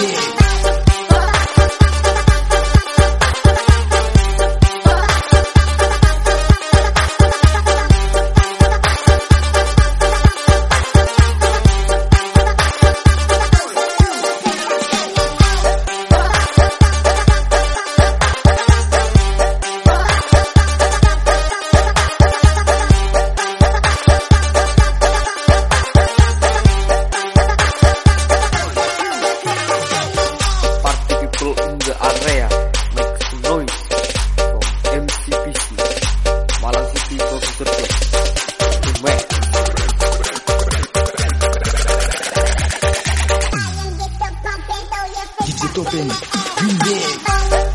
Yeah. DJ Topem. Green Day.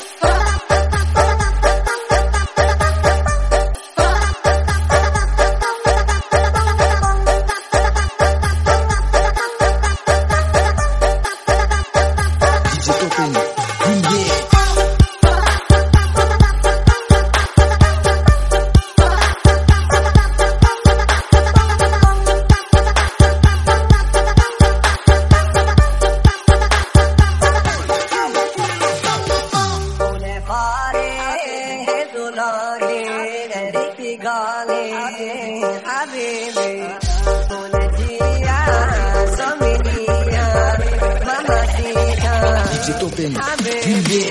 gale, habibi. Todo dia, só menina, mamacita, habibi.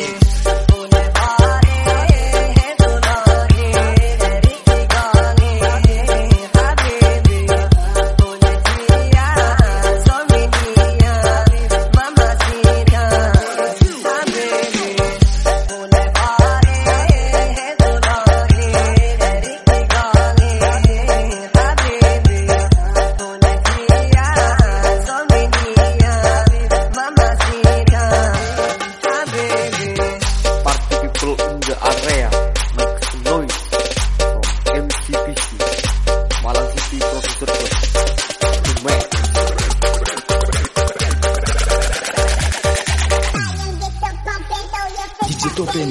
Bize Totem.